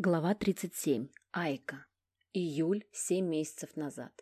Глава 37. Айка. Июль, семь месяцев назад.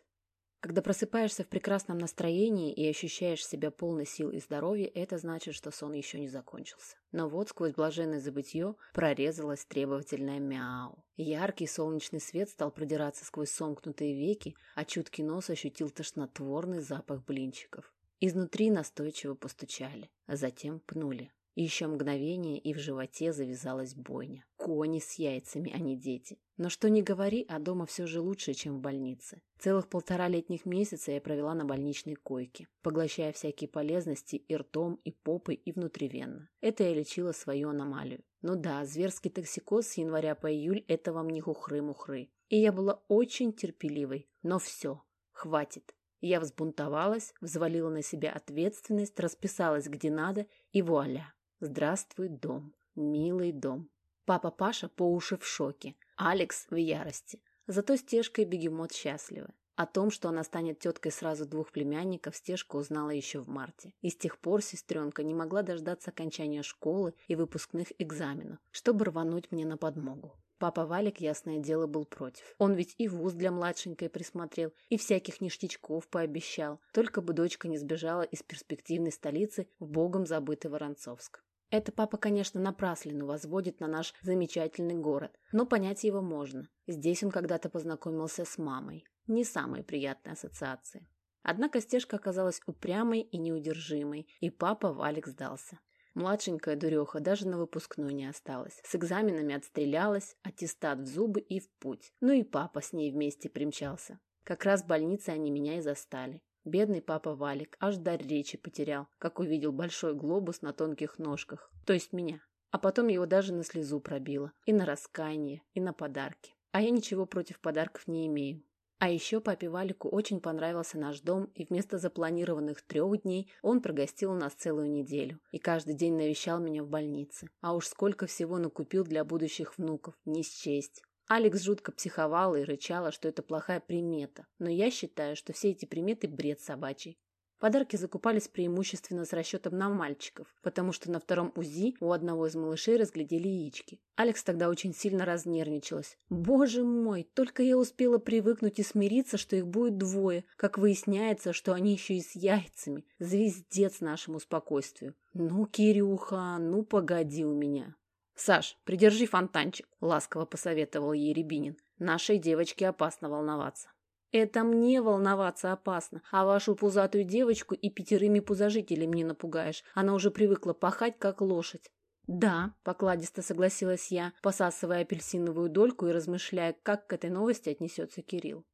Когда просыпаешься в прекрасном настроении и ощущаешь себя полной сил и здоровья, это значит, что сон еще не закончился. Но вот сквозь блаженное забытье прорезалось требовательное мяу. Яркий солнечный свет стал продираться сквозь сомкнутые веки, а чуткий нос ощутил тошнотворный запах блинчиков. Изнутри настойчиво постучали, а затем пнули. Еще мгновение, и в животе завязалась бойня. Кони с яйцами, а не дети. Но что ни говори, а дома все же лучше, чем в больнице. Целых полтора летних месяца я провела на больничной койке, поглощая всякие полезности и ртом, и попой, и внутривенно. Это я лечила свою аномалию. Ну да, зверский токсикоз с января по июль – это вам не хухры-мухры. И я была очень терпеливой. Но все, хватит. Я взбунтовалась, взвалила на себя ответственность, расписалась где надо, и вуаля. Здравствуй, дом. Милый дом. Папа Паша по уши в шоке. Алекс в ярости. Зато Стежка и Бегемот счастливы. О том, что она станет теткой сразу двух племянников, Стежка узнала еще в марте. И с тех пор сестренка не могла дождаться окончания школы и выпускных экзаменов, чтобы рвануть мне на подмогу. Папа Валик, ясное дело, был против. Он ведь и вуз для младшенькой присмотрел, и всяких ништячков пообещал, только бы дочка не сбежала из перспективной столицы в богом забытый Воронцовск. Это папа, конечно, напраслину возводит на наш замечательный город, но понять его можно. Здесь он когда-то познакомился с мамой. Не самые приятные ассоциации. Однако стежка оказалась упрямой и неудержимой, и папа Валик сдался. Младшенькая дуреха даже на выпускной не осталась. С экзаменами отстрелялась, аттестат в зубы и в путь. Ну и папа с ней вместе примчался. Как раз в больнице они меня и застали. Бедный папа Валик аж дар речи потерял, как увидел большой глобус на тонких ножках, то есть меня. А потом его даже на слезу пробило, и на раскаяние, и на подарки. А я ничего против подарков не имею. А еще папе Валику очень понравился наш дом, и вместо запланированных трех дней он прогостил нас целую неделю. И каждый день навещал меня в больнице. А уж сколько всего накупил для будущих внуков, не счесть. Алекс жутко психовала и рычала, что это плохая примета, но я считаю, что все эти приметы – бред собачий. Подарки закупались преимущественно с расчетом на мальчиков, потому что на втором УЗИ у одного из малышей разглядели яички. Алекс тогда очень сильно разнервничалась. «Боже мой, только я успела привыкнуть и смириться, что их будет двое, как выясняется, что они еще и с яйцами. Звездец нашему спокойствию. Ну, Кирюха, ну погоди у меня». «Саш, придержи фонтанчик», — ласково посоветовал ей Рябинин. «Нашей девочке опасно волноваться». «Это мне волноваться опасно, а вашу пузатую девочку и пятерыми пузожителями не напугаешь. Она уже привыкла пахать, как лошадь». «Да», — покладисто согласилась я, посасывая апельсиновую дольку и размышляя, как к этой новости отнесется Кирилл.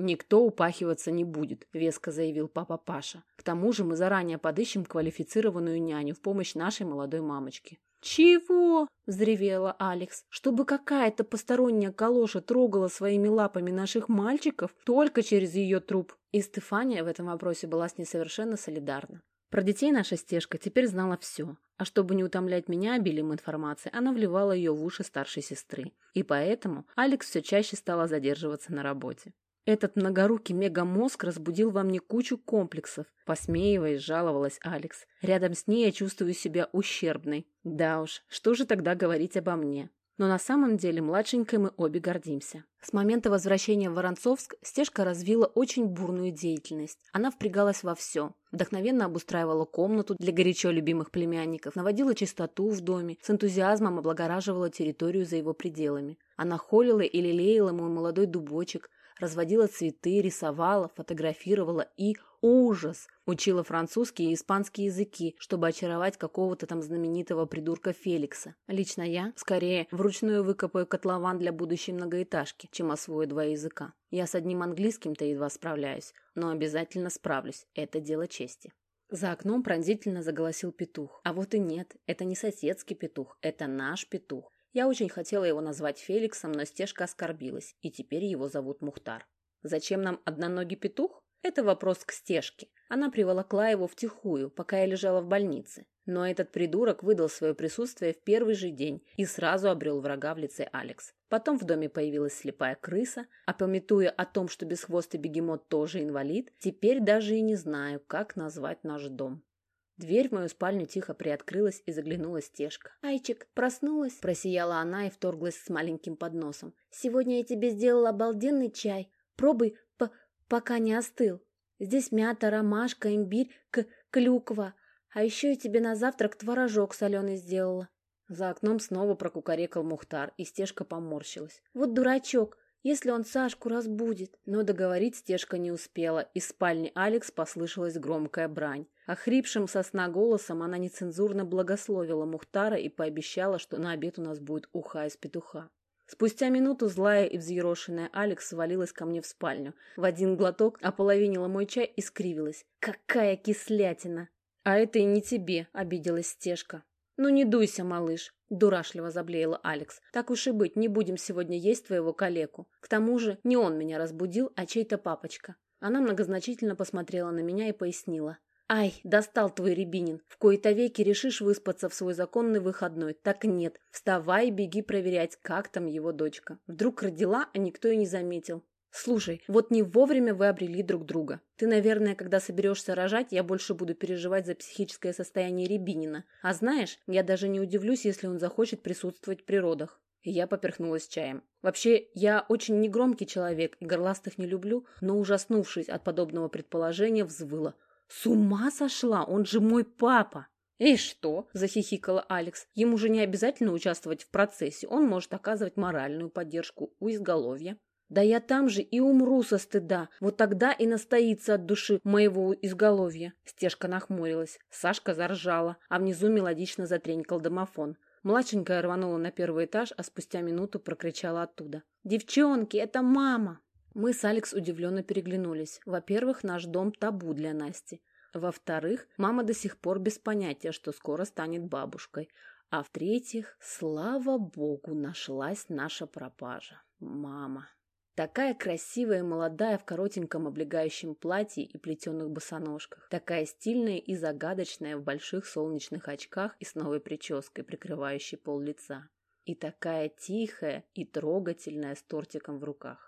«Никто упахиваться не будет», — веско заявил папа Паша. «К тому же мы заранее подыщем квалифицированную няню в помощь нашей молодой мамочке. «Чего?» – взревела Алекс. «Чтобы какая-то посторонняя калоша трогала своими лапами наших мальчиков только через ее труп». И Стефания в этом вопросе была с ней совершенно солидарна. Про детей наша стежка теперь знала все, а чтобы не утомлять меня обилием информации, она вливала ее в уши старшей сестры. И поэтому Алекс все чаще стала задерживаться на работе. Этот многорукий мегамозг разбудил во мне кучу комплексов. Посмеиваясь, жаловалась Алекс. Рядом с ней я чувствую себя ущербной. Да уж, что же тогда говорить обо мне? Но на самом деле младшенькой мы обе гордимся. С момента возвращения в Воронцовск Стежка развила очень бурную деятельность. Она впрягалась во все. Вдохновенно обустраивала комнату для горячо любимых племянников, наводила чистоту в доме, с энтузиазмом облагораживала территорию за его пределами. Она холила и лелеяла мой молодой дубочек, разводила цветы, рисовала, фотографировала и, ужас, учила французский и испанский языки, чтобы очаровать какого-то там знаменитого придурка Феликса. Лично я, скорее, вручную выкопаю котлован для будущей многоэтажки, чем освою два языка. Я с одним английским-то едва справляюсь, но обязательно справлюсь, это дело чести. За окном пронзительно заголосил петух. А вот и нет, это не соседский петух, это наш петух. Я очень хотела его назвать Феликсом, но стежка оскорбилась, и теперь его зовут Мухтар. Зачем нам одноногий петух? Это вопрос к стежке. Она приволокла его втихую, пока я лежала в больнице. Но этот придурок выдал свое присутствие в первый же день и сразу обрел врага в лице Алекс. Потом в доме появилась слепая крыса, а пометуя о том, что бесхвостый бегемот тоже инвалид, теперь даже и не знаю, как назвать наш дом. Дверь в мою спальню тихо приоткрылась и заглянула Стежка. «Айчик, проснулась?» – просияла она и вторглась с маленьким подносом. «Сегодня я тебе сделала обалденный чай. Пробуй, по пока не остыл. Здесь мята, ромашка, имбирь, к клюква. А еще я тебе на завтрак творожок соленый сделала». За окном снова прокукарекал Мухтар, и Стежка поморщилась. «Вот дурачок! если он Сашку разбудит. Но договорить стежка не успела. Из спальни Алекс послышалась громкая брань. Охрипшим со сна голосом она нецензурно благословила Мухтара и пообещала, что на обед у нас будет уха из петуха. Спустя минуту злая и взъерошенная Алекс свалилась ко мне в спальню. В один глоток ополовинила мой чай и скривилась. «Какая кислятина!» «А это и не тебе», — обиделась Стежка. «Ну не дуйся, малыш», – дурашливо заблеяла Алекс. «Так уж и быть, не будем сегодня есть твоего калеку. К тому же не он меня разбудил, а чей-то папочка». Она многозначительно посмотрела на меня и пояснила. «Ай, достал твой Рябинин. В кои-то веки решишь выспаться в свой законный выходной. Так нет. Вставай и беги проверять, как там его дочка. Вдруг родила, а никто и не заметил. Слушай, вот не вовремя вы обрели друг друга. Ты, наверное, когда соберешься рожать, я больше буду переживать за психическое состояние Рябинина. А знаешь, я даже не удивлюсь, если он захочет присутствовать при родах. Я поперхнулась чаем. Вообще, я очень негромкий человек и горластых не люблю, но, ужаснувшись от подобного предположения, взвыла. «С ума сошла! Он же мой папа!» «И что?» – захихикала Алекс. «Ему же не обязательно участвовать в процессе. Он может оказывать моральную поддержку у изголовья». Да я там же и умру со стыда. Вот тогда и настоится от души моего изголовья. Стежка нахмурилась. Сашка заржала, а внизу мелодично затренькал домофон. Младшенькая рванула на первый этаж, а спустя минуту прокричала оттуда. «Девчонки, это мама!» Мы с Алекс удивленно переглянулись. Во-первых, наш дом табу для Насти. Во-вторых, мама до сих пор без понятия, что скоро станет бабушкой. А в-третьих, слава богу, нашлась наша пропажа. Мама. Такая красивая и молодая в коротеньком облегающем платье и плетеных босоножках. Такая стильная и загадочная в больших солнечных очках и с новой прической, прикрывающей пол лица. И такая тихая и трогательная с тортиком в руках.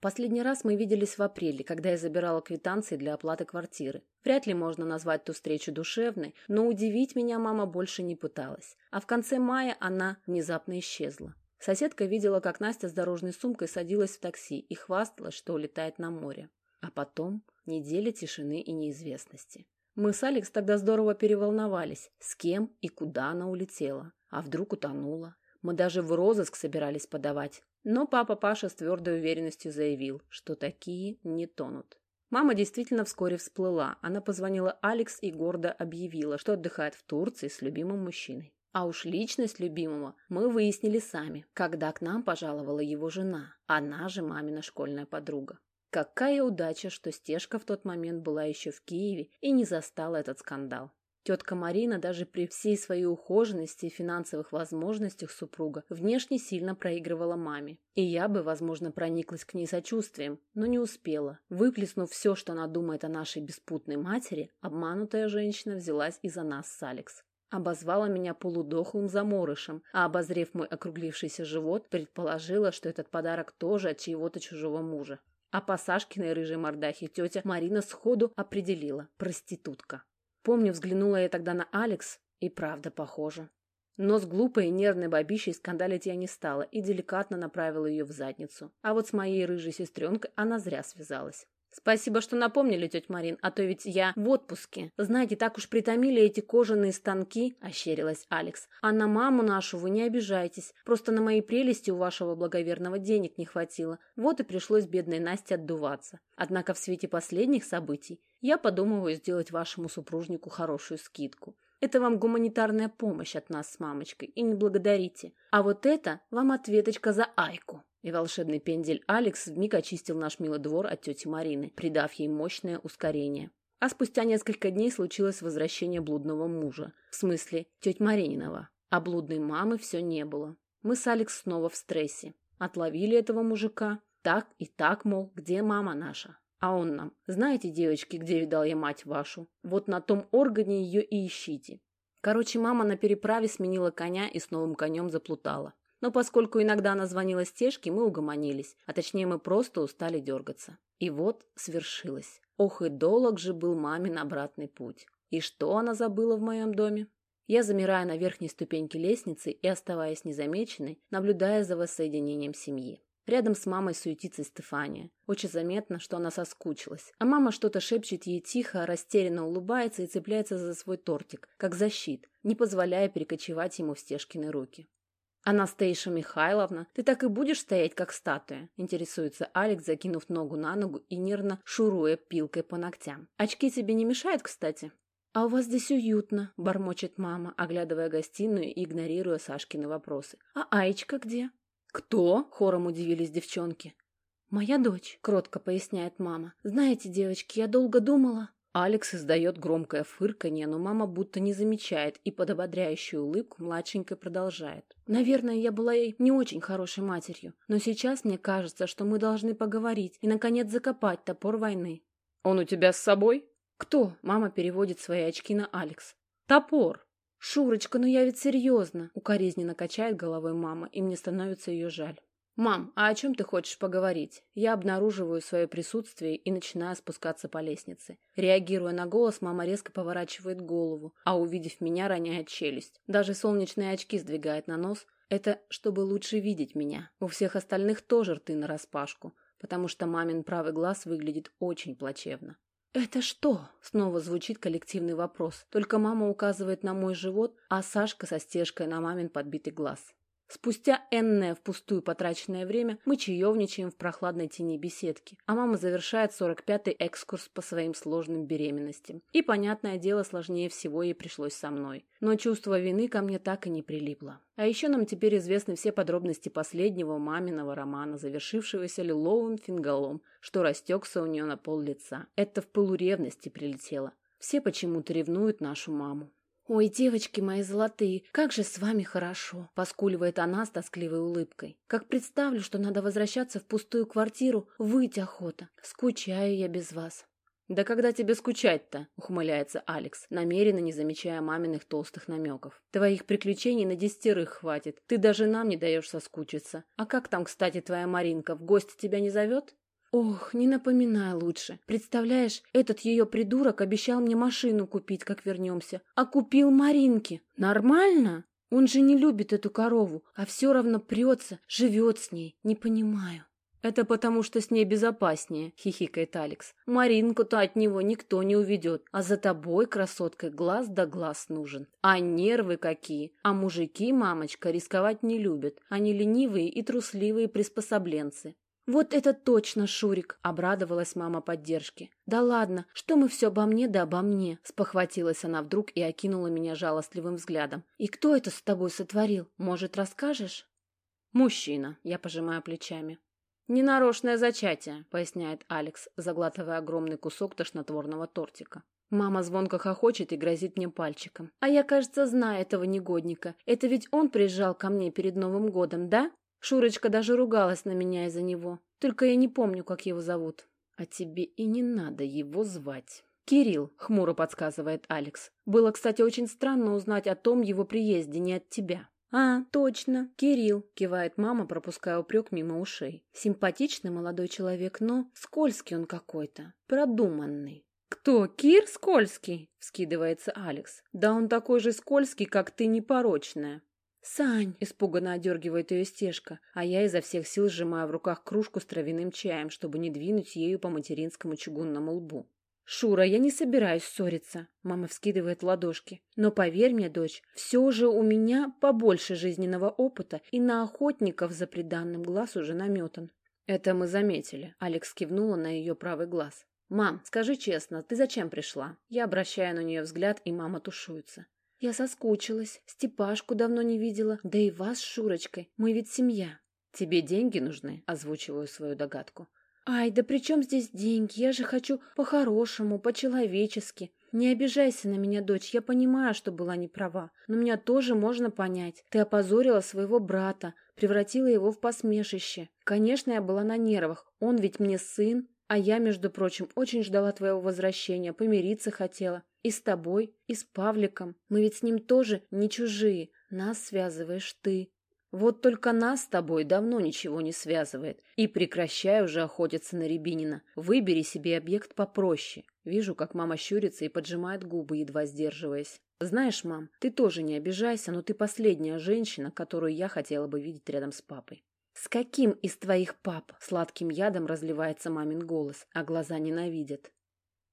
Последний раз мы виделись в апреле, когда я забирала квитанции для оплаты квартиры. Вряд ли можно назвать ту встречу душевной, но удивить меня мама больше не пыталась. А в конце мая она внезапно исчезла. Соседка видела, как Настя с дорожной сумкой садилась в такси и хвасталась, что улетает на море. А потом неделя тишины и неизвестности. Мы с Алекс тогда здорово переволновались, с кем и куда она улетела. А вдруг утонула? Мы даже в розыск собирались подавать. Но папа Паша с твердой уверенностью заявил, что такие не тонут. Мама действительно вскоре всплыла. Она позвонила Алекс и гордо объявила, что отдыхает в Турции с любимым мужчиной. А уж личность любимого мы выяснили сами, когда к нам пожаловала его жена, она же мамина школьная подруга. Какая удача, что Стежка в тот момент была еще в Киеве и не застала этот скандал. Тетка Марина даже при всей своей ухоженности и финансовых возможностях супруга внешне сильно проигрывала маме. И я бы, возможно, прониклась к ней сочувствием, но не успела. Выплеснув все, что она думает о нашей беспутной матери, обманутая женщина взялась и за нас с Алекс. Обозвала меня полудохлым заморышем, а обозрев мой округлившийся живот, предположила, что этот подарок тоже от чьего-то чужого мужа. А по Сашкиной рыжей мордахе тетя Марина сходу определила – проститутка. Помню, взглянула я тогда на Алекс, и правда похоже. Но с глупой и нервной бабищей скандалить я не стала и деликатно направила ее в задницу. А вот с моей рыжей сестренкой она зря связалась. Спасибо, что напомнили, тетя Марин, а то ведь я в отпуске. Знаете, так уж притомили эти кожаные станки, ощерилась Алекс. А на маму нашу вы не обижайтесь. Просто на мои прелести у вашего благоверного денег не хватило. Вот и пришлось бедной Насте отдуваться. Однако в свете последних событий я подумываю сделать вашему супружнику хорошую скидку. Это вам гуманитарная помощь от нас с мамочкой, и не благодарите. А вот это вам ответочка за Айку. И волшебный пендель Алекс вмиг очистил наш милый двор от тети Марины, придав ей мощное ускорение. А спустя несколько дней случилось возвращение блудного мужа. В смысле, теть Марининова. А блудной мамы все не было. Мы с Алекс снова в стрессе. Отловили этого мужика. Так и так, мол, где мама наша? А он нам. Знаете, девочки, где видал я мать вашу? Вот на том органе ее и ищите. Короче, мама на переправе сменила коня и с новым конем заплутала. Но поскольку иногда она звонила стежке, мы угомонились, а точнее мы просто устали дергаться. И вот свершилось. Ох и долг же был мамин обратный путь. И что она забыла в моем доме? Я замираю на верхней ступеньке лестницы и, оставаясь незамеченной, наблюдая за воссоединением семьи. Рядом с мамой суетится Стефания. Очень заметно, что она соскучилась. А мама что-то шепчет ей тихо, растерянно улыбается и цепляется за свой тортик, как за щит, не позволяя перекочевать ему в Стешкины руки. «Анастейша Михайловна, ты так и будешь стоять, как статуя?» – интересуется Алекс, закинув ногу на ногу и нервно шуруя пилкой по ногтям. «Очки тебе не мешают, кстати?» «А у вас здесь уютно», – бормочет мама, оглядывая гостиную и игнорируя Сашкины вопросы. «А Аечка где?» «Кто?» – хором удивились девчонки. «Моя дочь», – кротко поясняет мама. «Знаете, девочки, я долго думала...» Алекс издает громкое фырканье, но мама будто не замечает и под ободряющую улыбку младшенькая продолжает. «Наверное, я была ей не очень хорошей матерью, но сейчас мне кажется, что мы должны поговорить и, наконец, закопать топор войны». «Он у тебя с собой?» «Кто?» – мама переводит свои очки на Алекс. «Топор». «Шурочка, ну я ведь серьезно!» – укоризненно качает головой мама, и мне становится ее жаль. «Мам, а о чем ты хочешь поговорить?» Я обнаруживаю свое присутствие и начинаю спускаться по лестнице. Реагируя на голос, мама резко поворачивает голову, а увидев меня, роняет челюсть. Даже солнечные очки сдвигает на нос. Это чтобы лучше видеть меня. У всех остальных тоже рты нараспашку, потому что мамин правый глаз выглядит очень плачевно. «Это что?» — снова звучит коллективный вопрос. Только мама указывает на мой живот, а Сашка со стежкой на мамин подбитый глаз. Спустя энное впустую потраченное время мы чаевничаем в прохладной тени беседки, а мама завершает 45-й экскурс по своим сложным беременностям. И, понятное дело, сложнее всего ей пришлось со мной. Но чувство вины ко мне так и не прилипло. А еще нам теперь известны все подробности последнего маминого романа, завершившегося лиловым фингалом, что растекся у нее на пол лица. Это в пылу ревности прилетело. Все почему-то ревнуют нашу маму. «Ой, девочки мои золотые, как же с вами хорошо!» — поскуливает она с тоскливой улыбкой. «Как представлю, что надо возвращаться в пустую квартиру, выть охота. Скучаю я без вас». «Да когда тебе скучать-то?» — ухмыляется Алекс, намеренно не замечая маминых толстых намеков. «Твоих приключений на десятерых хватит. Ты даже нам не даешь соскучиться. А как там, кстати, твоя Маринка, в гости тебя не зовет?» Ох, не напоминай лучше. Представляешь, этот ее придурок обещал мне машину купить, как вернемся. А купил Маринке. Нормально? Он же не любит эту корову, а все равно прется, живет с ней. Не понимаю. «Это потому, что с ней безопаснее», — хихикает Алекс. «Маринку-то от него никто не уведет, а за тобой, красоткой, глаз да глаз нужен. А нервы какие! А мужики, мамочка, рисковать не любят. Они ленивые и трусливые приспособленцы. «Вот это точно, Шурик!» — обрадовалась мама поддержки. «Да ладно, что мы все обо мне да обо мне?» — спохватилась она вдруг и окинула меня жалостливым взглядом. «И кто это с тобой сотворил? Может, расскажешь?» «Мужчина», — я пожимаю плечами. «Ненарочное зачатие», — поясняет Алекс, заглатывая огромный кусок тошнотворного тортика. Мама звонко хохочет и грозит мне пальчиком. «А я, кажется, знаю этого негодника. Это ведь он приезжал ко мне перед Новым годом, да?» Шурочка даже ругалась на меня из-за него. Только я не помню, как его зовут. А тебе и не надо его звать. Кирилл, хмуро подсказывает Алекс. Было, кстати, очень странно узнать о том его приезде не от тебя. «А, точно, Кирилл», — кивает мама, пропуская упрек мимо ушей. «Симпатичный молодой человек, но скользкий он какой-то, продуманный». «Кто, Кир Скользкий?» — вскидывается Алекс. «Да он такой же скользкий, как ты непорочная». «Сань!» – испуганно одергивает ее стежка, а я изо всех сил сжимаю в руках кружку с травяным чаем, чтобы не двинуть ею по материнскому чугунному лбу. «Шура, я не собираюсь ссориться», — мама вскидывает ладошки. «Но поверь мне, дочь, все же у меня побольше жизненного опыта, и на охотников за приданным глаз уже наметан». «Это мы заметили», — Алекс кивнула на ее правый глаз. «Мам, скажи честно, ты зачем пришла?» Я обращаю на нее взгляд, и мама тушуется. Я соскучилась, Степашку давно не видела, да и вас с Шурочкой, мы ведь семья. Тебе деньги нужны? Озвучиваю свою догадку. Ай, да при чем здесь деньги? Я же хочу по-хорошему, по-человечески. Не обижайся на меня, дочь, я понимаю, что была не права, но меня тоже можно понять. Ты опозорила своего брата, превратила его в посмешище. Конечно, я была на нервах, он ведь мне сын, а я, между прочим, очень ждала твоего возвращения, помириться хотела. И с тобой, и с Павликом. Мы ведь с ним тоже не чужие. Нас связываешь ты. Вот только нас с тобой давно ничего не связывает. И прекращай уже охотиться на Рябинина. Выбери себе объект попроще. Вижу, как мама щурится и поджимает губы, едва сдерживаясь. Знаешь, мам, ты тоже не обижайся, но ты последняя женщина, которую я хотела бы видеть рядом с папой. С каким из твоих пап? Сладким ядом разливается мамин голос, а глаза ненавидят.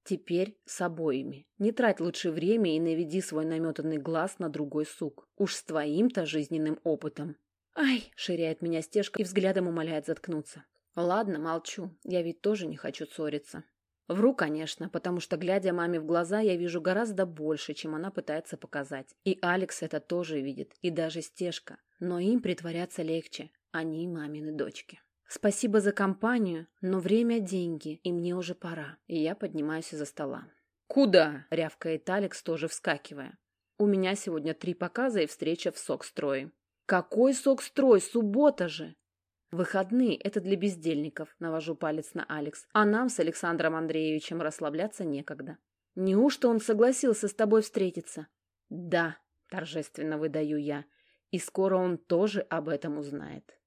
Теперь с обоими. Не трать лучше время и наведи свой наметанный глаз на другой сук. Уж с твоим-то жизненным опытом. «Ай!» — ширяет меня стежка и взглядом умоляет заткнуться. «Ладно, молчу. Я ведь тоже не хочу ссориться». Вру, конечно, потому что, глядя маме в глаза, я вижу гораздо больше, чем она пытается показать. И Алекс это тоже видит, и даже стежка. Но им притворяться легче. Они мамины дочки. Спасибо за компанию, но время – деньги, и мне уже пора. И я поднимаюсь из-за стола. «Куда?» – рявкает Алекс, тоже вскакивая. «У меня сегодня три показа и встреча в сок-строе». «Какой сок-строй? Суббота же!» «Выходные – это для бездельников», – навожу палец на Алекс. «А нам с Александром Андреевичем расслабляться некогда». «Неужто он согласился с тобой встретиться?» «Да», – торжественно выдаю я. «И скоро он тоже об этом узнает».